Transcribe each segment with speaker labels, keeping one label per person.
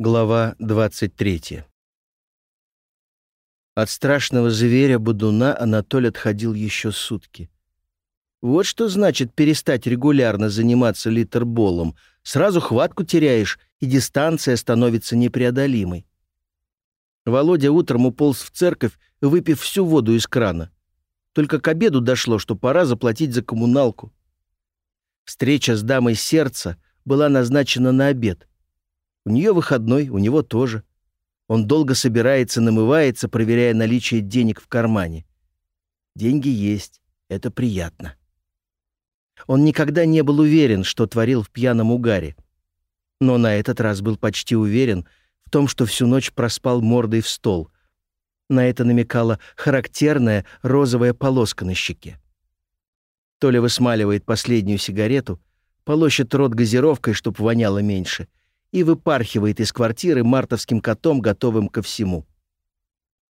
Speaker 1: Глава 23 От страшного зверя-бодуна Анатоль отходил еще сутки. Вот что значит перестать регулярно заниматься литерболом. Сразу хватку теряешь, и дистанция становится непреодолимой. Володя утром уполз в церковь, выпив всю воду из крана. Только к обеду дошло, что пора заплатить за коммуналку. Встреча с дамой сердца была назначена на обед — у нее выходной, у него тоже. Он долго собирается, намывается, проверяя наличие денег в кармане. Деньги есть, это приятно. Он никогда не был уверен, что творил в пьяном угаре. Но на этот раз был почти уверен в том, что всю ночь проспал мордой в стол. На это намекала характерная розовая полоска на щеке. Толя высмаливает последнюю сигарету, полощет рот газировкой, чтоб воняло меньше — и выпархивает из квартиры мартовским котом, готовым ко всему.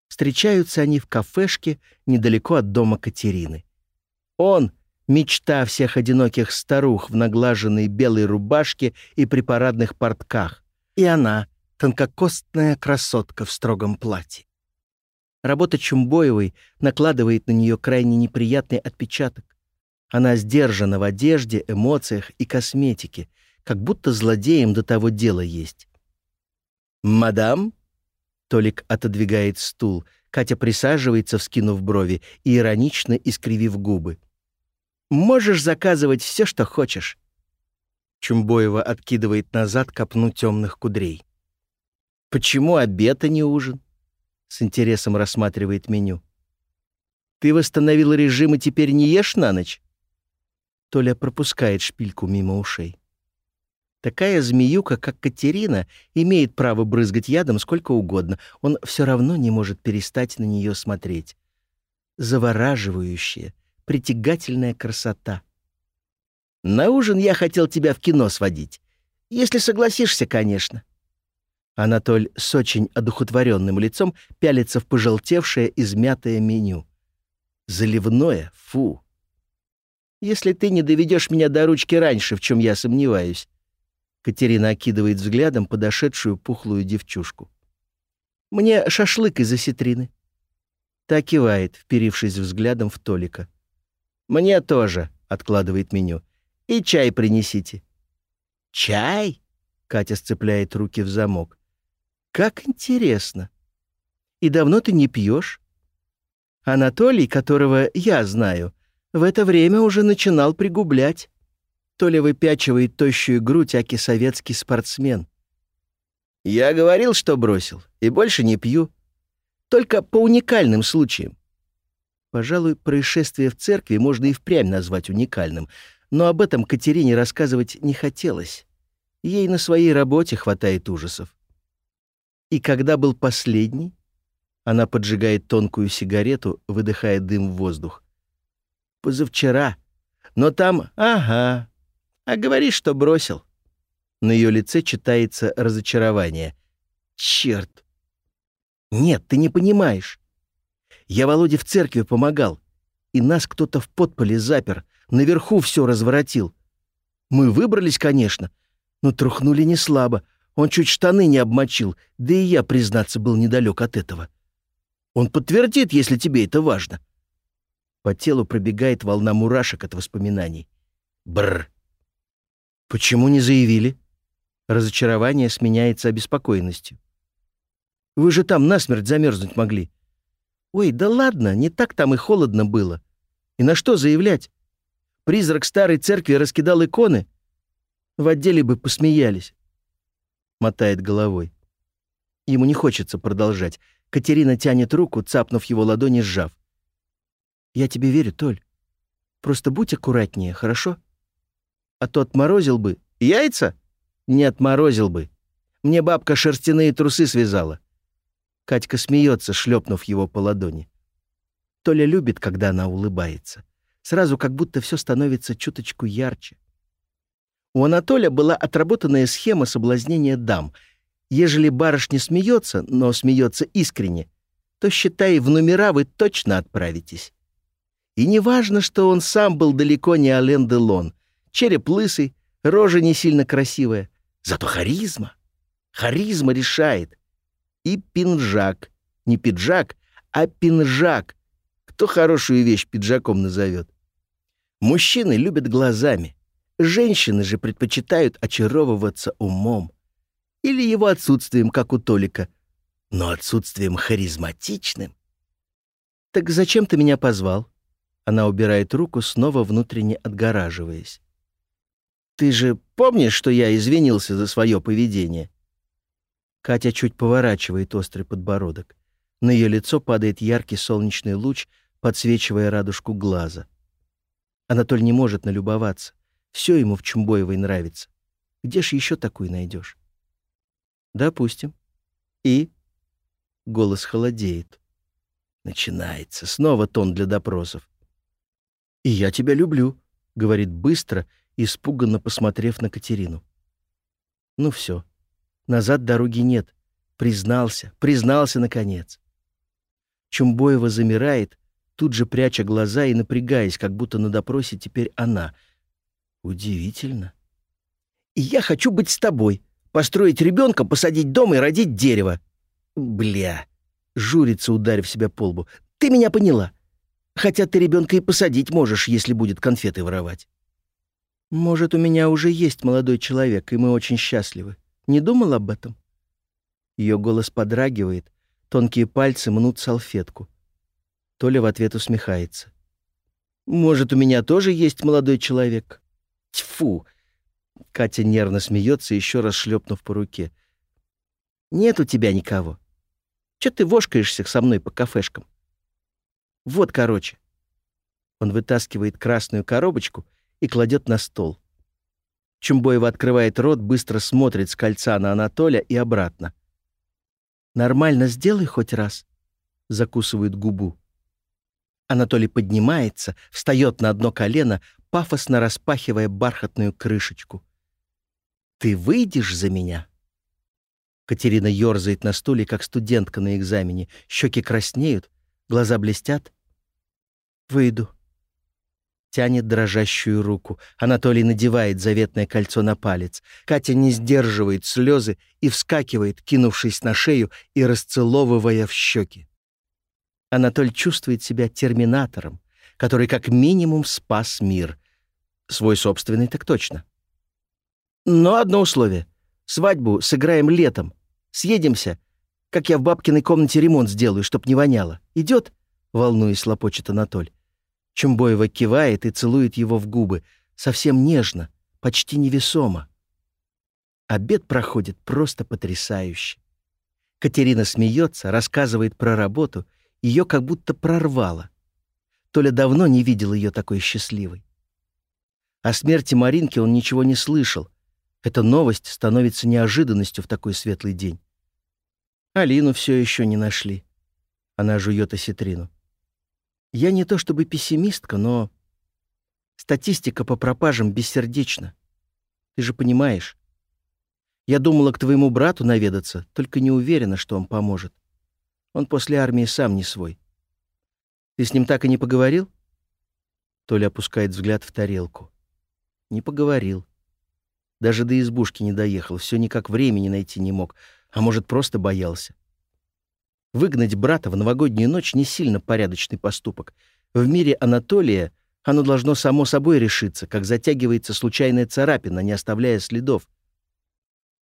Speaker 1: Встречаются они в кафешке недалеко от дома Катерины. Он — мечта всех одиноких старух в наглаженной белой рубашке и при парадных портках, и она — тонкокостная красотка в строгом платье. Работа Чумбоевой накладывает на нее крайне неприятный отпечаток. Она сдержана в одежде, эмоциях и косметике, как будто злодеям до того дела есть. «Мадам?» Толик отодвигает стул. Катя присаживается, вскинув брови и иронично искривив губы. «Можешь заказывать все, что хочешь». Чумбоева откидывает назад копну темных кудрей. «Почему обед, а не ужин?» С интересом рассматривает меню. «Ты восстановил режим и теперь не ешь на ночь?» Толя пропускает шпильку мимо ушей. Такая змеюка, как Катерина, имеет право брызгать ядом сколько угодно. Он все равно не может перестать на нее смотреть. Завораживающая, притягательная красота. На ужин я хотел тебя в кино сводить. Если согласишься, конечно. Анатоль с очень одухотворенным лицом пялится в пожелтевшее, измятое меню. Заливное? Фу. Если ты не доведешь меня до ручки раньше, в чем я сомневаюсь, Катерина окидывает взглядом подошедшую пухлую девчушку. «Мне шашлык из осетрины». Та кивает, вперившись взглядом в Толика. «Мне тоже», — откладывает меню. «И чай принесите». «Чай?» — Катя сцепляет руки в замок. «Как интересно. И давно ты не пьешь?» Анатолий, которого я знаю, в это время уже начинал пригублять то ли выпячивает тощую грудь, аки советский спортсмен. Я говорил, что бросил, и больше не пью. Только по уникальным случаям. Пожалуй, происшествие в церкви можно и впрямь назвать уникальным, но об этом Катерине рассказывать не хотелось. Ей на своей работе хватает ужасов. И когда был последний? Она поджигает тонкую сигарету, выдыхая дым в воздух. Позавчера. Но там, ага, а говоришь, что бросил. На ее лице читается разочарование. Черт! Нет, ты не понимаешь. Я Володе в церкви помогал, и нас кто-то в подполе запер, наверху все разворотил. Мы выбрались, конечно, но трухнули не слабо. Он чуть штаны не обмочил, да и я, признаться, был недалек от этого. Он подтвердит, если тебе это важно. По телу пробегает волна мурашек от воспоминаний. Бррр. Почему не заявили? Разочарование сменяется обеспокоенностью. Вы же там насмерть замерзнуть могли. Ой, да ладно, не так там и холодно было. И на что заявлять? Призрак старой церкви раскидал иконы. В отделе бы посмеялись. Мотает головой. Ему не хочется продолжать. Катерина тянет руку, цапнув его ладони, сжав. «Я тебе верю, Толь. Просто будь аккуратнее, хорошо?» А то отморозил бы. Яйца? Не отморозил бы. Мне бабка шерстяные трусы связала. Катька смеется, шлепнув его по ладони. Толя любит, когда она улыбается. Сразу как будто все становится чуточку ярче. У Анатолия была отработанная схема соблазнения дам. Ежели барышня смеется, но смеется искренне, то, считай, в номера вы точно отправитесь. И не важно, что он сам был далеко не Ален Делон. Череп лысый, рожа не сильно красивая. Зато харизма. Харизма решает. И пинжак. Не пиджак, а пинжак. Кто хорошую вещь пиджаком назовет? Мужчины любят глазами. Женщины же предпочитают очаровываться умом. Или его отсутствием, как у Толика. Но отсутствием харизматичным. «Так зачем ты меня позвал?» Она убирает руку, снова внутренне отгораживаясь. «Ты же помнишь, что я извинился за свое поведение?» Катя чуть поворачивает острый подбородок. На ее лицо падает яркий солнечный луч, подсвечивая радужку глаза. Анатоль не может налюбоваться. Все ему в Чумбоевой нравится. Где ж еще такую найдешь? Допустим. И? Голос холодеет. Начинается. Снова тон для допросов. «И я тебя люблю», — говорит быстро, испуганно посмотрев на Катерину. Ну все. Назад дороги нет. Признался, признался, наконец. Чумбоева замирает, тут же пряча глаза и напрягаясь, как будто на допросе теперь она. Удивительно. «И я хочу быть с тобой, построить ребенка, посадить дом и родить дерево». «Бля!» — журится, ударив себя по лбу. «Ты меня поняла. Хотя ты ребенка и посадить можешь, если будет конфеты воровать». «Может, у меня уже есть молодой человек, и мы очень счастливы. Не думал об этом?» Ее голос подрагивает, тонкие пальцы мнут салфетку. Толя в ответ усмехается. «Может, у меня тоже есть молодой человек?» «Тьфу!» Катя нервно смеется, еще раз шлепнув по руке. «Нет у тебя никого. Че ты вошкаешься со мной по кафешкам?» «Вот, короче». Он вытаскивает красную коробочку и кладет на стол. Чумбоева открывает рот, быстро смотрит с кольца на Анатоля и обратно. «Нормально сделай хоть раз», — закусывает губу. Анатолий поднимается, встает на одно колено, пафосно распахивая бархатную крышечку. «Ты выйдешь за меня?» Катерина ерзает на стуле, как студентка на экзамене. Щеки краснеют, глаза блестят. «Выйду», тянет дрожащую руку. Анатолий надевает заветное кольцо на палец. Катя не сдерживает слезы и вскакивает, кинувшись на шею и расцеловывая в щеки. Анатоль чувствует себя терминатором, который как минимум спас мир. Свой собственный так точно. Но одно условие. Свадьбу сыграем летом. Съедемся, как я в бабкиной комнате ремонт сделаю, чтоб не воняло. Идет? Волнуясь, лопочет Анатоль. Чумбоева кивает и целует его в губы, совсем нежно, почти невесомо. Обед проходит просто потрясающе. Катерина смеется, рассказывает про работу, ее как будто прорвало. Толя давно не видел ее такой счастливой. О смерти Маринки он ничего не слышал. Эта новость становится неожиданностью в такой светлый день. Алину все еще не нашли. Она жует осетрину. Я не то чтобы пессимистка, но статистика по пропажам бессердечна. Ты же понимаешь. Я думала к твоему брату наведаться, только не уверена, что он поможет. Он после армии сам не свой. Ты с ним так и не поговорил? Толя опускает взгляд в тарелку. Не поговорил. Даже до избушки не доехал, все никак времени найти не мог, а может, просто боялся. Выгнать брата в новогоднюю ночь не сильно порядочный поступок. В мире Анатолия оно должно само собой решиться, как затягивается случайная царапина, не оставляя следов.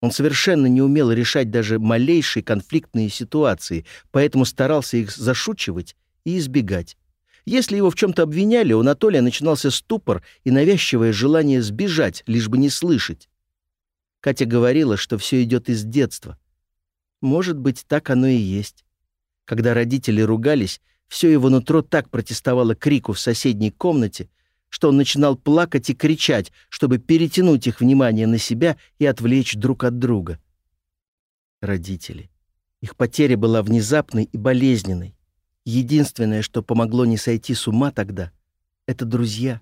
Speaker 1: Он совершенно не умел решать даже малейшие конфликтные ситуации, поэтому старался их зашучивать и избегать. Если его в чем-то обвиняли, у Анатолия начинался ступор и навязчивое желание сбежать, лишь бы не слышать. Катя говорила, что все идет из детства. Может быть, так оно и есть. Когда родители ругались, все его нутро так протестовало крику в соседней комнате, что он начинал плакать и кричать, чтобы перетянуть их внимание на себя и отвлечь друг от друга. Родители. Их потеря была внезапной и болезненной. Единственное, что помогло не сойти с ума тогда, — это друзья.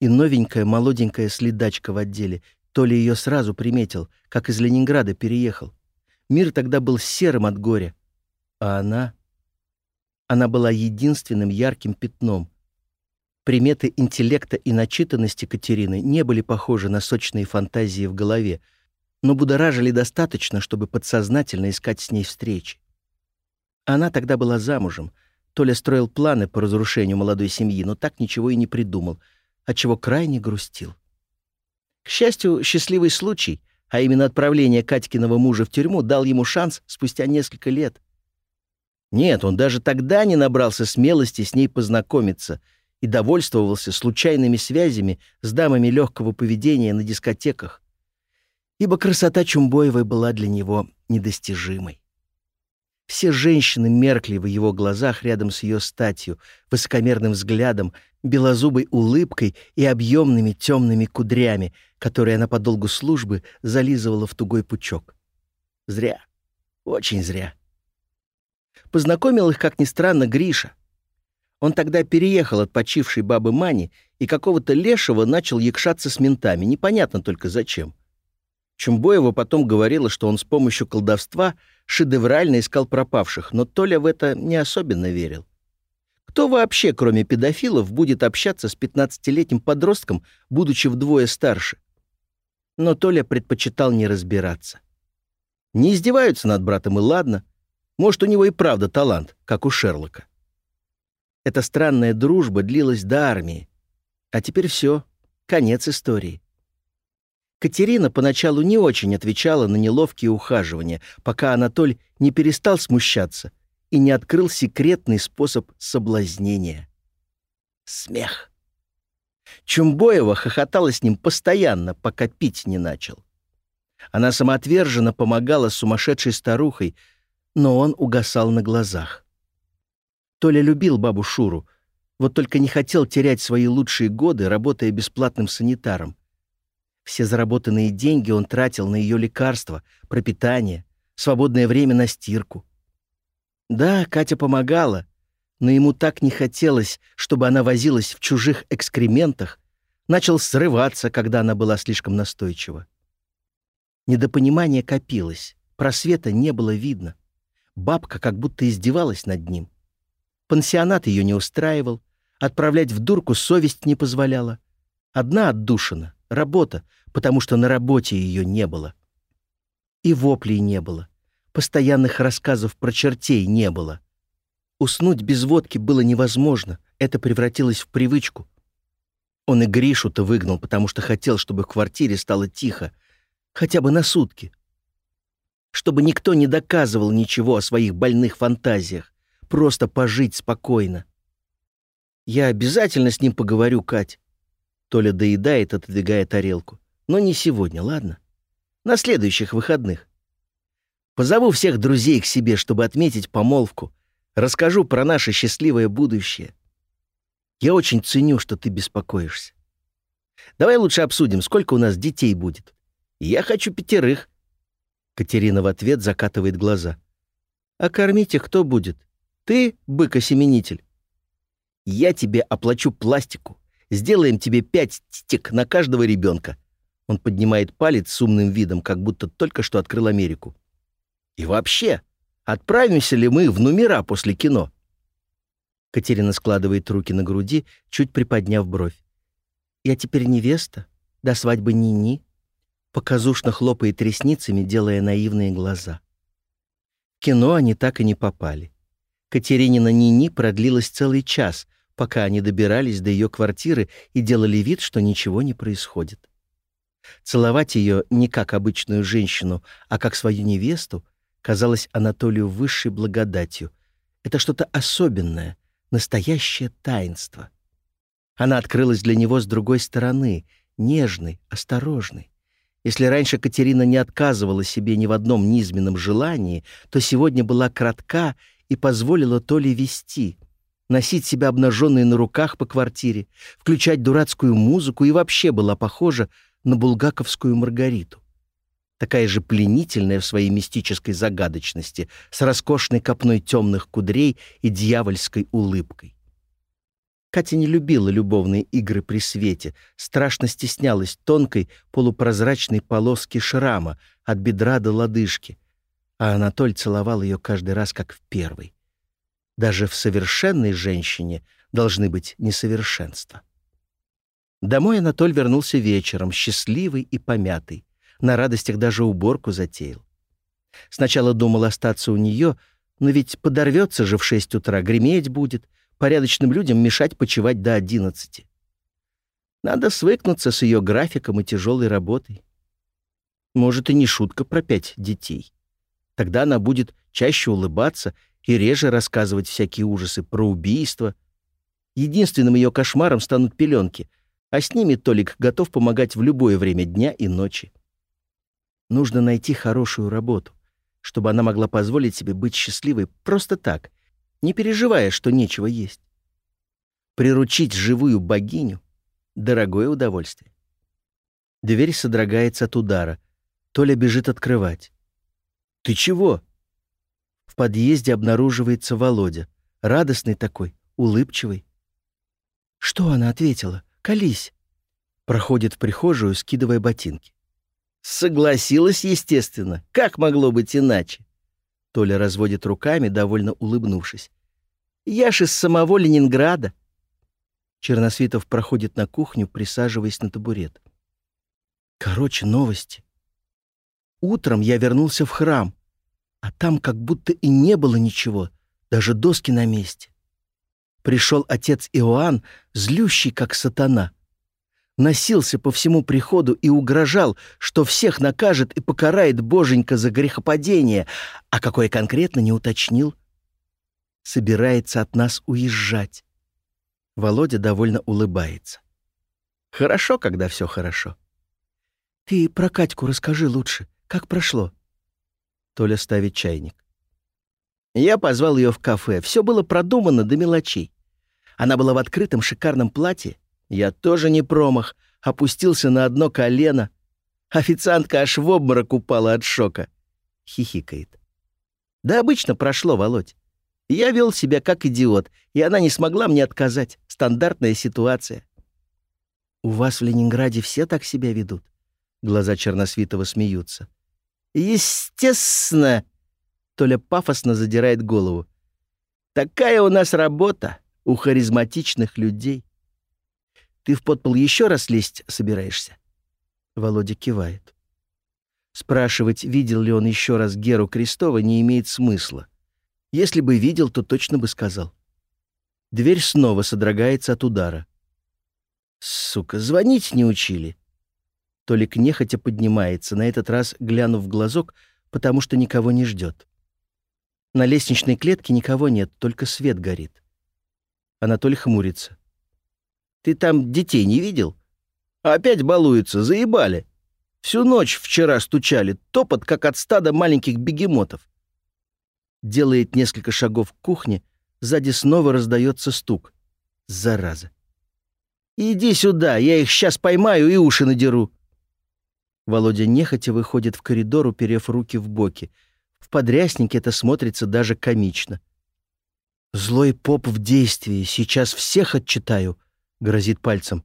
Speaker 1: И новенькая молоденькая следачка в отделе, то ли ее сразу приметил, как из Ленинграда переехал. Мир тогда был серым от горя, а она... Она была единственным ярким пятном. Приметы интеллекта и начитанности Катерины не были похожи на сочные фантазии в голове. но будоражили достаточно, чтобы подсознательно искать с ней встречи. Она тогда была замужем. Толя строил планы по разрушению молодой семьи, но так ничего и не придумал, отчего крайне грустил. К счастью, счастливый случай, а именно отправление Катькиного мужа в тюрьму, дал ему шанс спустя несколько лет. Нет, он даже тогда не набрался смелости с ней познакомиться и довольствовался случайными связями с дамами легкого поведения на дискотеках, ибо красота Чумбоевой была для него недостижимой. Все женщины меркли в его глазах рядом с ее статью, высокомерным взглядом, белозубой улыбкой и объемными темными кудрями, которые она по долгу службы зализывала в тугой пучок. Зря. Очень зря. Познакомил их, как ни странно, Гриша. Он тогда переехал от почившей бабы Мани и какого-то лешего начал якшаться с ментами, непонятно только зачем. Чумбоева потом говорила, что он с помощью колдовства шедеврально искал пропавших, но Толя в это не особенно верил. Кто вообще, кроме педофилов, будет общаться с 15-летним подростком, будучи вдвое старше? Но Толя предпочитал не разбираться. Не издеваются над братом, и ладно. Может, у него и правда талант, как у Шерлока. Эта странная дружба длилась до армии. А теперь все, конец истории. Катерина поначалу не очень отвечала на неловкие ухаживания, пока Анатоль не перестал смущаться и не открыл секретный способ соблазнения. Смех. Чумбоева хохотала с ним постоянно, пока пить не начал. Она самоотверженно помогала сумасшедшей старухой, но он угасал на глазах. Толя любил бабу Шуру, вот только не хотел терять свои лучшие годы, работая бесплатным санитаром. Все заработанные деньги он тратил на ее лекарства, пропитание, свободное время на стирку. Да, Катя помогала, но ему так не хотелось, чтобы она возилась в чужих экскрементах, начал срываться, когда она была слишком настойчива. Недопонимание копилось, просвета не было видно. Бабка как будто издевалась над ним. Пансионат ее не устраивал, отправлять в дурку совесть не позволяла. Одна отдушина, работа, потому что на работе ее не было. И воплей не было. Постоянных рассказов про чертей не было. Уснуть без водки было невозможно, это превратилось в привычку. Он и Гришу-то выгнал, потому что хотел, чтобы в квартире стало тихо, хотя бы на сутки. Чтобы никто не доказывал ничего о своих больных фантазиях, просто пожить спокойно. Я обязательно с ним поговорю, Кать. Толя доедает, отодвигая тарелку. Но не сегодня, ладно? На следующих выходных. Позову всех друзей к себе, чтобы отметить помолвку. Расскажу про наше счастливое будущее. Я очень ценю, что ты беспокоишься. Давай лучше обсудим, сколько у нас детей будет. Я хочу пятерых. Катерина в ответ закатывает глаза. А кормить их кто будет? Ты, бык-осеменитель? Я тебе оплачу пластику. Сделаем тебе пять стик на каждого ребенка. Он поднимает палец с умным видом, как будто только что открыл Америку. И вообще, отправимся ли мы в номера после кино? Катерина складывает руки на груди, чуть приподняв бровь. «Я теперь невеста? До свадьбы ни-ни?» Показушно хлопает ресницами, делая наивные глаза. В кино они так и не попали. Катеринина ни-ни продлилась целый час, пока они добирались до ее квартиры и делали вид, что ничего не происходит. Целовать ее не как обычную женщину, а как свою невесту казалось Анатолию высшей благодатью. Это что-то особенное, настоящее таинство. Она открылась для него с другой стороны, нежной, осторожной. Если раньше Катерина не отказывала себе ни в одном низменном желании, то сегодня была кратка и позволила Толе вести, носить себя обнаженной на руках по квартире, включать дурацкую музыку и вообще была похожа на булгаковскую Маргариту. Такая же пленительная в своей мистической загадочности, с роскошной копной темных кудрей и дьявольской улыбкой. Катя не любила любовные игры при свете, страшно стеснялась тонкой полупрозрачной полоски шрама от бедра до лодыжки, а Анатоль целовал ее каждый раз, как в первый. Даже в совершенной женщине должны быть несовершенства. Домой Анатоль вернулся вечером, счастливый и помятый. на радостях даже уборку затеял. Сначала думал остаться у нее, но ведь подорвется же в шесть утра, греметь будет, порядочным людям мешать почевать до одиннадцати. Надо свыкнуться с ее графиком и тяжелой работой. Может, и не шутка про пять детей. Тогда она будет чаще улыбаться и реже рассказывать всякие ужасы про убийство. Единственным ее кошмаром станут пеленки, а с ними Толик готов помогать в любое время дня и ночи. Нужно найти хорошую работу, чтобы она могла позволить себе быть счастливой просто так, не переживая, что нечего есть. Приручить живую богиню — дорогое удовольствие. Дверь содрогается от удара. Толя бежит открывать. «Ты чего?» В подъезде обнаруживается Володя. Радостный такой, улыбчивый. «Что она ответила? Колись!» Проходит в прихожую, скидывая ботинки. «Согласилась, естественно. Как могло быть иначе?» Толя разводит руками, довольно улыбнувшись. «Я ж из самого Ленинграда». Черносвитов проходит на кухню, присаживаясь на табурет. Короче, новости. Утром я вернулся в храм, а там как будто и не было ничего, даже доски на месте. Пришел отец Иоанн, злющий, как сатана. Носился по всему приходу и угрожал, что всех накажет и покарает боженька за грехопадение, а какое конкретно не уточнил. Собирается от нас уезжать. Володя довольно улыбается. Хорошо, когда все хорошо. Ты про Катьку расскажи лучше. Как прошло? Толя ставит чайник. Я позвал ее в кафе. Все было продумано до мелочей. Она была в открытом шикарном платье. Я тоже не промах. Опустился на одно колено. Официантка аж в обморок упала от шока. Хихикает. Да обычно прошло, Володь. Я вел себя как идиот, и она не смогла мне отказать. Стандартная ситуация. У вас в Ленинграде все так себя ведут? Глаза Черносвитова смеются. Естественно, Толя пафосно задирает голову. Такая у нас работа у харизматичных людей. Ты в подпол еще раз лезть собираешься? Володя кивает. Спрашивать, видел ли он еще раз Геру Крестова, не имеет смысла. Если бы видел, то точно бы сказал. Дверь снова содрогается от удара. Сука, звонить не учили. Толик нехотя поднимается, на этот раз глянув в глазок, потому что никого не ждет. На лестничной клетке никого нет, только свет горит. Анатолий хмурится. «Ты там детей не видел? Опять балуются, заебали. Всю ночь вчера стучали, топот, как от стада маленьких бегемотов». Делает несколько шагов к кухне, сзади снова раздается стук. Зараза. «Иди сюда, я их сейчас поймаю и уши надеру». Володя нехотя выходит в коридор, уперев руки в боки — в подряснике это смотрится даже комично. «Злой поп в действии, сейчас всех отчитаю», — грозит пальцем.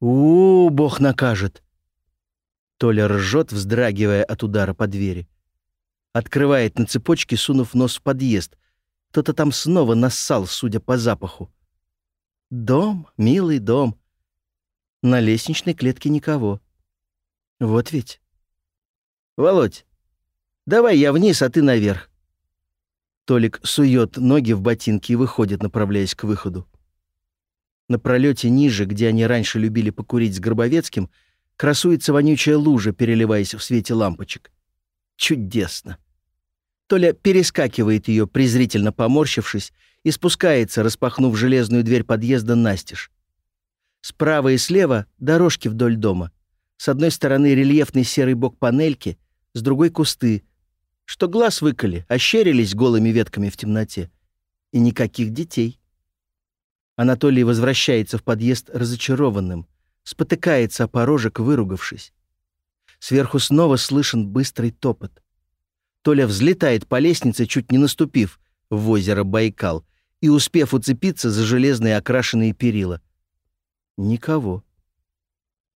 Speaker 1: у, -у бог накажет!» Толя ржет, вздрагивая от удара по двери. Открывает на цепочке, сунув нос в подъезд. Кто-то там снова нассал, судя по запаху. Дом, милый дом. На лестничной клетке никого. Вот ведь. «Володь, Давай я вниз, а ты наверх». Толик сует ноги в ботинки и выходит, направляясь к выходу. На пролете ниже, где они раньше любили покурить с Гробовецким, красуется вонючая лужа, переливаясь в свете лампочек. Чудесно. Толя перескакивает ее, презрительно поморщившись, и спускается, распахнув железную дверь подъезда настежь. Справа и слева — дорожки вдоль дома. С одной стороны рельефный серый бок панельки, с другой — кусты, что глаз выколи, ощерились голыми ветками в темноте. И никаких детей. Анатолий возвращается в подъезд разочарованным, спотыкается о порожек, выругавшись. Сверху снова слышен быстрый топот. Толя взлетает по лестнице, чуть не наступив в озеро Байкал и успев уцепиться за железные окрашенные перила. Никого.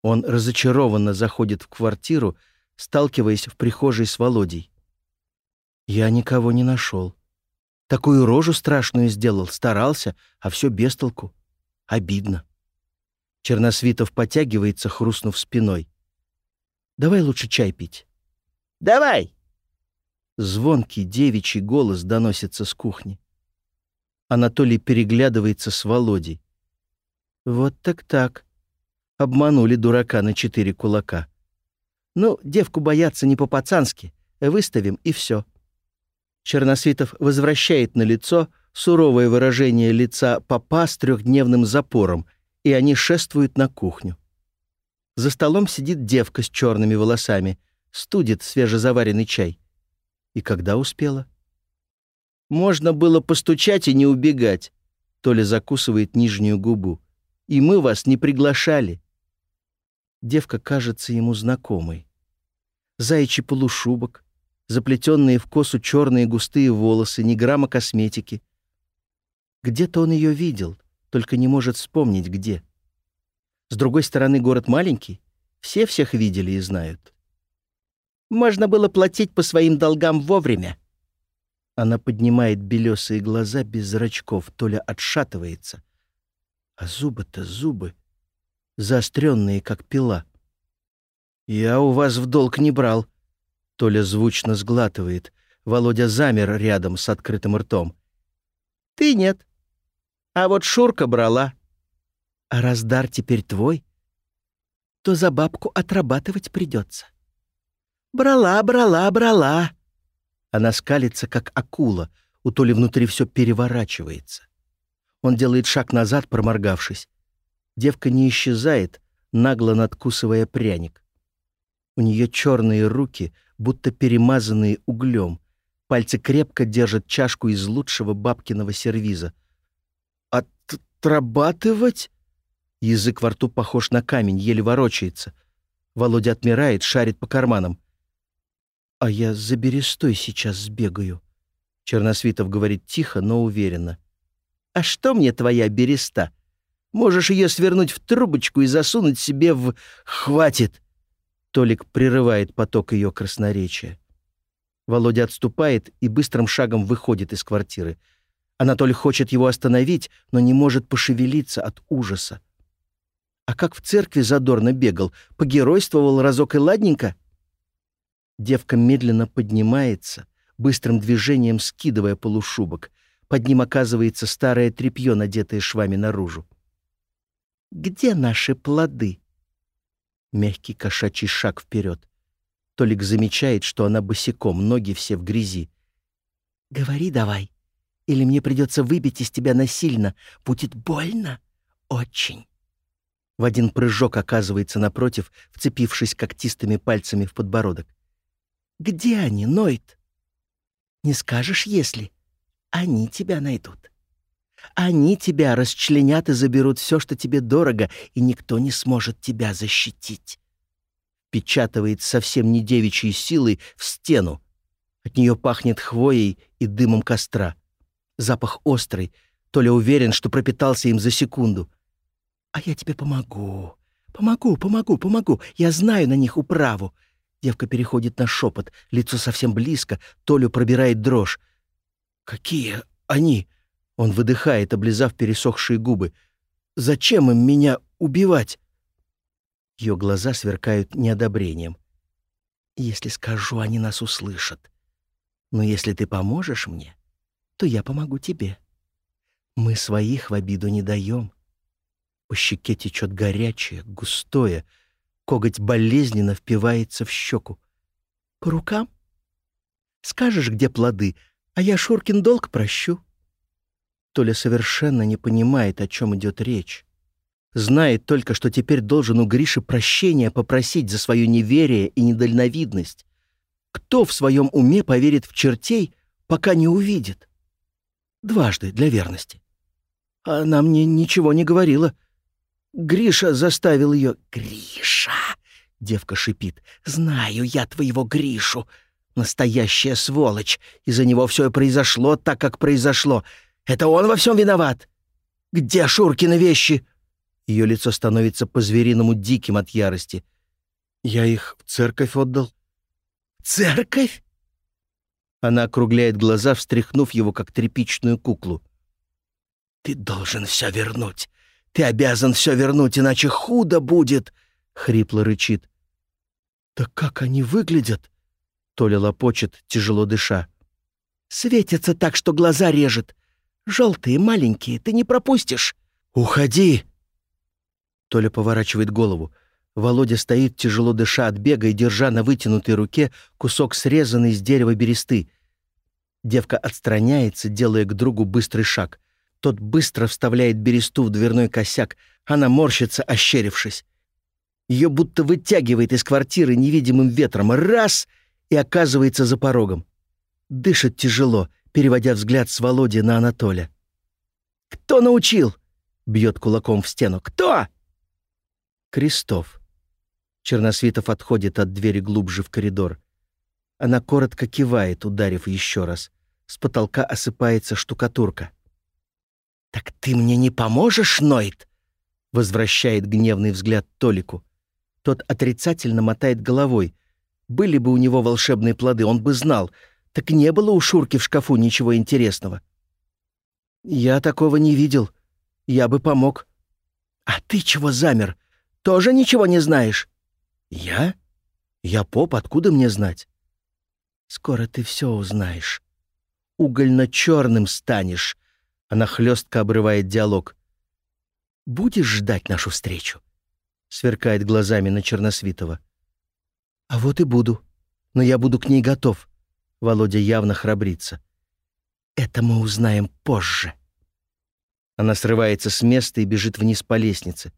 Speaker 1: Он разочарованно заходит в квартиру, сталкиваясь в прихожей с Володей. Я никого не нашел. Такую рожу страшную сделал, старался, а все без толку. Обидно. Черносвитов потягивается, хрустнув спиной. Давай лучше чай пить».
Speaker 2: «Давай!»
Speaker 1: Звонкий девичий голос доносится с кухни. Анатолий переглядывается с Володей. Вот так-так. Обманули дурака на четыре кулака. Ну, девку бояться не по-пацански. Выставим, и все. Черносвитов возвращает на лицо суровое выражение лица папа с трехдневным запором, и они шествуют на кухню. За столом сидит девка с черными волосами, студит свежезаваренный чай. И когда успела? Можно было постучать и не убегать. Толя закусывает нижнюю губу. И мы вас не приглашали. Девка кажется ему знакомой. Заячий полушубок, заплетенные в косу черные густые волосы, ни грамма косметики. Где-то он ее видел, только не может вспомнить, где. С другой стороны, город маленький, все всех видели и знают.
Speaker 2: Можно было платить по своим долгам вовремя.
Speaker 1: Она поднимает белесые глаза без зрачков, Толя отшатывается. А зубы-то зубы, заостренные, как пила. «Я у вас в долг не брал», — Толя звучно сглатывает. Володя замер рядом с открытым ртом.
Speaker 2: «Ты нет. А вот Шурка брала».
Speaker 1: «А раз дар теперь твой, то за бабку отрабатывать придется». «Брала, брала, брала», она скалится, как акула. У Толи внутри все переворачивается. Он делает шаг назад, проморгавшись. Девка не исчезает, нагло надкусывая пряник. У нее черные руки, будто перемазанные углем. Пальцы крепко держат чашку из лучшего бабкиного сервиза. «Отрабатывать?» Язык во рту похож на камень, еле ворочается. Володя отмирает, шарит по карманам. «А я за берестой сейчас сбегаю», — Черносвитов говорит тихо, но уверенно.
Speaker 2: «А что мне твоя береста? Можешь ее свернуть в трубочку и засунуть себе в... Хватит!»
Speaker 1: Толик прерывает поток ее красноречия. Володя отступает и быстрым шагом выходит из квартиры. Анатолий хочет его остановить, но не может пошевелиться от ужаса. А как в церкви задорно бегал, погеройствовал разок и ладненько — Девка медленно поднимается, быстрым движением скидывая полушубок. Под ним оказывается старое тряпье, надетое швами наружу. «Где наши плоды?» Мягкий кошачий шаг вперед. Толик замечает, что она босиком, ноги все в грязи. «Говори давай, или мне придется выбить из тебя насильно. Будет больно? Очень». В один прыжок оказывается напротив, вцепившись когтистыми пальцами в подбородок. Где они, Нойт? Не скажешь, если. Они тебя найдут. Они тебя расчленят и заберут все, что тебе дорого, и никто не сможет тебя защитить. Печатывает совсем не девичьей силой в стену. От нее пахнет хвоей и дымом костра. Запах острый. Толя уверен, что пропитался им за секунду. А я тебе помогу. Помогу, помогу, помогу. Я знаю на них управу. Девка переходит на шепот, лицо совсем близко, Толю пробирает дрожь. «Какие они?» Он выдыхает, облизав пересохшие губы. «Зачем им меня убивать?» Ее глаза сверкают неодобрением. «Если скажу, они нас услышат. Но если ты поможешь мне, то я помогу тебе. Мы своих в обиду не даем». По щеке течет горячее, густое, Коготь болезненно впивается в щеку. «По рукам? Скажешь, где плоды, а я Шуркин долг прощу». Толя совершенно не понимает, о чем идет речь. Знает только, что теперь должен у Гриши прощения попросить за свое неверие и недальновидность. Кто в своем уме поверит в чертей, пока не увидит? Дважды, для верности. Она мне ничего не говорила. Гриша заставил ее... «Гриша!» — девка шипит. «Знаю я твоего Гришу. Настоящая сволочь. Из-за него все и произошло так, как произошло. Это он во всем виноват. Где Шуркины вещи?» Ее лицо становится по-звериному диким от ярости. «Я их в церковь отдал». «Церковь?» Она округляет глаза, встряхнув его, как тряпичную куклу. «Ты должен все вернуть. Ты обязан все вернуть, иначе худо будет!» — хрипло рычит.
Speaker 2: «Да как они выглядят?» Толя лопочет, тяжело дыша.
Speaker 1: «Светятся так, что глаза режет. Желтые, маленькие, ты не пропустишь».
Speaker 2: «Уходи!»
Speaker 1: Толя поворачивает голову. Володя стоит, тяжело дыша от бега и держа на вытянутой руке кусок срезанной из дерева бересты. Девка отстраняется, делая к другу быстрый шаг. Тот быстро вставляет бересту в дверной косяк. Она морщится, ощерившись. Ее будто вытягивает из квартиры невидимым ветром. Раз — и оказывается за порогом. Дышит тяжело, переводя взгляд с Володи на Анатоля. «Кто научил?» — бьет кулаком в стену. «Кто?» Крестов. Черносвитов отходит от двери глубже в коридор. Она коротко кивает, ударив еще раз. С потолка осыпается штукатурка. «Так ты мне не поможешь, Нойт?» Возвращает гневный взгляд Толику. Тот отрицательно мотает головой. Были бы у него волшебные плоды, он бы знал. Так не было у Шурки в шкафу ничего интересного. «Я такого не видел. Я бы помог». «А ты чего замер? Тоже ничего не знаешь?» «Я? Я поп, откуда мне знать?» «Скоро ты все узнаешь. Угольно-черным станешь». Она хлестко обрывает диалог. «Будешь ждать нашу встречу?» Сверкает глазами на Черносвитова. «А вот и буду. Но я буду к ней готов». Володя явно храбрится. «Это мы узнаем позже». Она срывается с места и бежит вниз по лестнице.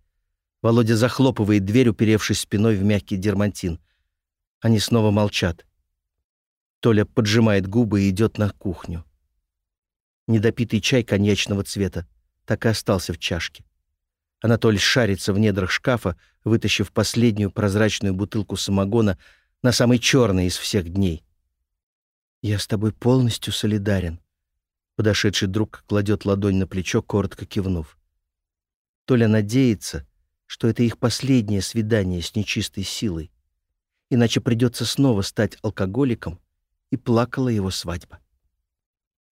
Speaker 1: Володя захлопывает дверь, уперевшись спиной в мягкий дермантин. Они снова молчат. Толя поджимает губы и идет на кухню. Недопитый чай коньячного цвета так и остался в чашке. Анатоль шарится в недрах шкафа, вытащив последнюю прозрачную бутылку самогона на самый черный из всех дней. «Я с тобой полностью солидарен», — подошедший друг кладет ладонь на плечо, коротко кивнув. Толя надеется, что это их последнее свидание с нечистой силой, иначе придется снова стать алкоголиком, и плакала его свадьба.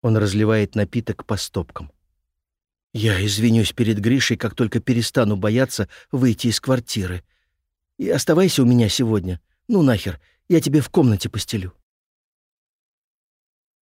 Speaker 1: Он разливает напиток по стопкам. «Я извинюсь перед Гришей, как только перестану бояться выйти из квартиры. И оставайся у меня сегодня. Ну нахер, я тебе в комнате постелю».